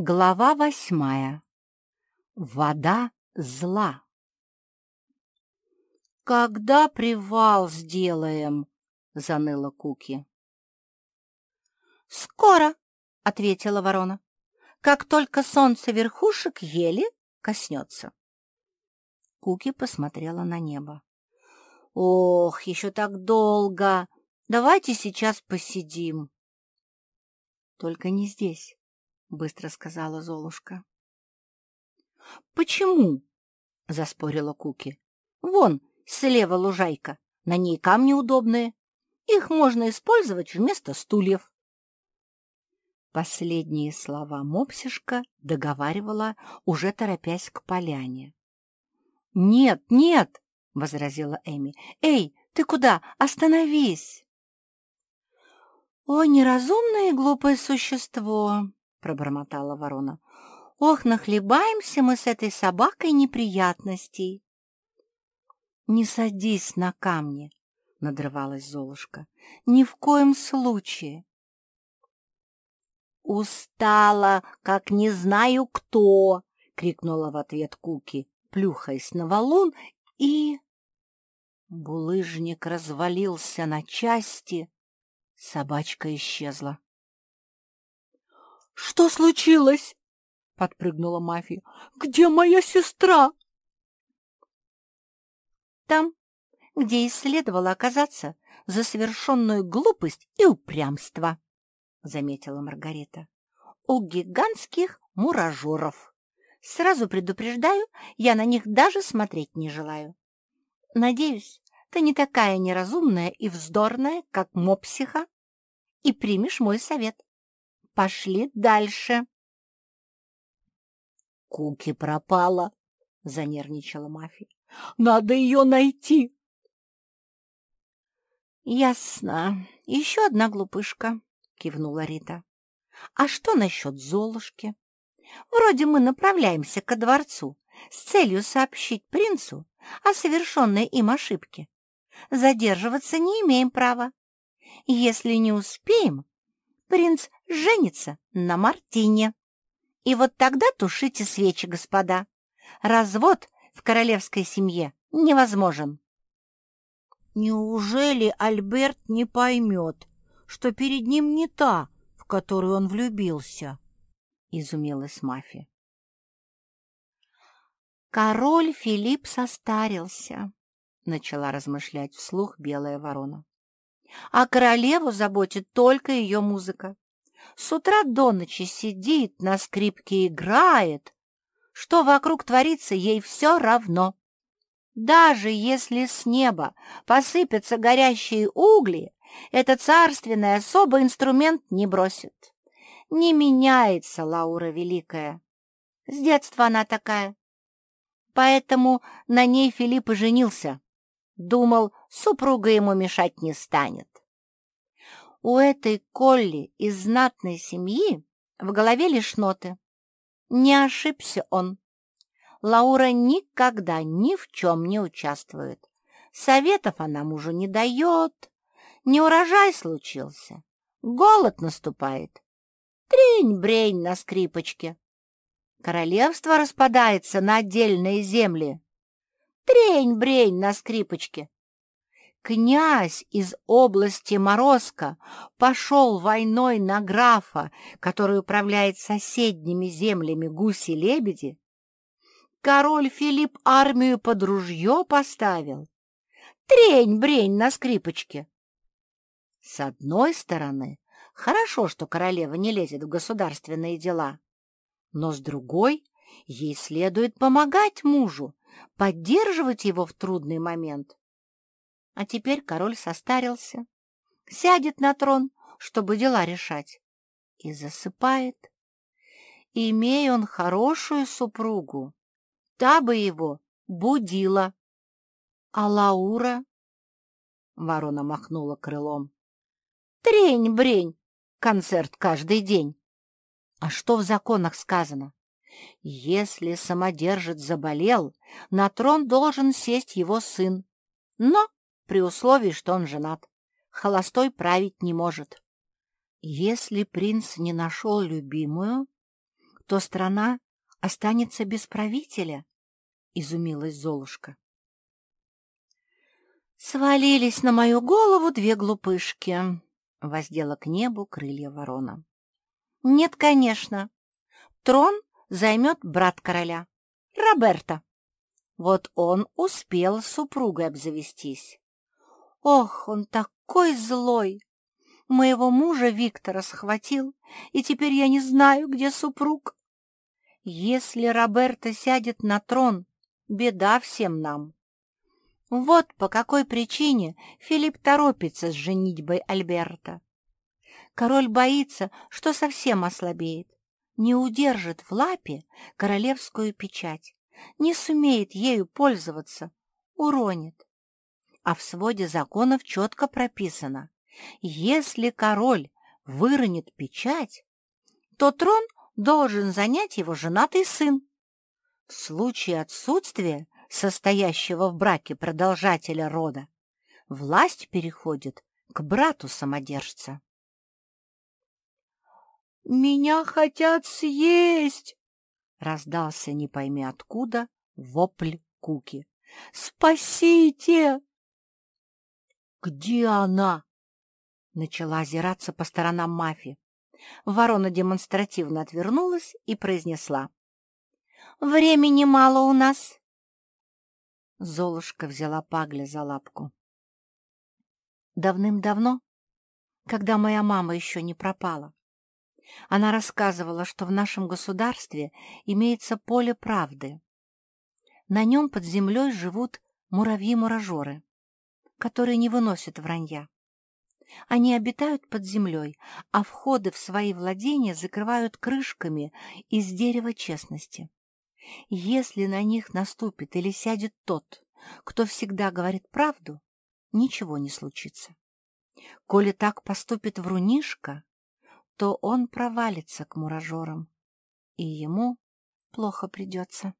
Глава восьмая. Вода зла. «Когда привал сделаем?» — заныла Куки. «Скоро», — ответила ворона, — «как только солнце верхушек ели коснется». Куки посмотрела на небо. «Ох, еще так долго! Давайте сейчас посидим». «Только не здесь», — быстро сказала Золушка. «Почему?» — заспорила Куки. «Вон, слева лужайка, на ней камни удобные. Их можно использовать вместо стульев». Последние слова мопсишка договаривала, уже торопясь к поляне. «Нет, нет!» — возразила Эми. «Эй, ты куда? Остановись!» «О, неразумное и глупое существо!» — пробормотала ворона. «Ох, нахлебаемся мы с этой собакой неприятностей!» «Не садись на камни!» — надрывалась Золушка. «Ни в коем случае!» «Устала, как не знаю кто!» — крикнула в ответ Куки, плюхаясь на валун, и... Булыжник развалился на части, собачка исчезла. «Что случилось?» — подпрыгнула Мафия. «Где моя сестра?» «Там, где и следовало оказаться за совершенную глупость и упрямство», — заметила Маргарита. «У гигантских муражеров. Сразу предупреждаю, я на них даже смотреть не желаю. Надеюсь, ты не такая неразумная и вздорная, как мопсиха, и примешь мой совет. Пошли дальше. Куки пропала, занервничала Мафия. Надо ее найти. Ясно. Еще одна глупышка, кивнула Рита. А что насчет Золушки? Вроде мы направляемся ко дворцу с целью сообщить принцу о совершенной им ошибке. Задерживаться не имеем права. Если не успеем, принц женится на Мартине. И вот тогда тушите свечи, господа. Развод в королевской семье невозможен. Неужели Альберт не поймет, что перед ним не та, в которую он влюбился? Изумилась Мафия. Король Филипп состарился, начала размышлять вслух белая ворона а королеву заботит только ее музыка. С утра до ночи сидит, на скрипке играет. Что вокруг творится, ей все равно. Даже если с неба посыпятся горящие угли, этот царственный особый инструмент не бросит. Не меняется Лаура Великая. С детства она такая. Поэтому на ней Филипп и женился. Думал, супруга ему мешать не станет. У этой Колли из знатной семьи в голове лишь ноты. Не ошибся он. Лаура никогда ни в чем не участвует. Советов она мужу не дает. Не урожай случился. Голод наступает. Трень-брень на скрипочке. Королевство распадается на отдельные земли. Трень-брень на скрипочке. Князь из области Морозка пошел войной на графа, который управляет соседними землями гуси-лебеди. Король Филипп армию под ружье поставил. Трень-брень на скрипочке. С одной стороны, хорошо, что королева не лезет в государственные дела, но с другой, ей следует помогать мужу, поддерживать его в трудный момент. А теперь король состарился, сядет на трон, чтобы дела решать, и засыпает. Имея он хорошую супругу, та бы его будила. А Лаура? Ворона махнула крылом. Трень-брень, концерт каждый день. А что в законах сказано? Если самодержец заболел, на трон должен сесть его сын, но при условии, что он женат. Холостой править не может. Если принц не нашел любимую, то страна останется без правителя, — изумилась Золушка. Свалились на мою голову две глупышки, — воздела к небу крылья ворона. Нет, конечно. Трон займет брат короля, Роберто. Вот он успел с супругой обзавестись. Ох, он такой злой! Моего мужа Виктора схватил, и теперь я не знаю, где супруг. Если Роберто сядет на трон, беда всем нам. Вот по какой причине Филипп торопится с женитьбой Альберта. Король боится, что совсем ослабеет, не удержит в лапе королевскую печать, не сумеет ею пользоваться, уронит. А в своде законов четко прописано, если король выронит печать, то трон должен занять его женатый сын. В случае отсутствия состоящего в браке продолжателя рода, власть переходит к брату самодержца. «Меня хотят съесть!» — раздался не пойми откуда вопль Куки. «Спасите!» «Где она?» — начала озираться по сторонам мафии. Ворона демонстративно отвернулась и произнесла. «Времени мало у нас. Золушка взяла Пагля за лапку. Давным-давно, когда моя мама еще не пропала, она рассказывала, что в нашем государстве имеется поле правды. На нем под землей живут муравьи-муражеры, которые не выносят вранья. Они обитают под землей, а входы в свои владения закрывают крышками из дерева честности. Если на них наступит или сядет тот, кто всегда говорит правду, ничего не случится. Коли так поступит врунишка, то он провалится к муражерам, и ему плохо придется.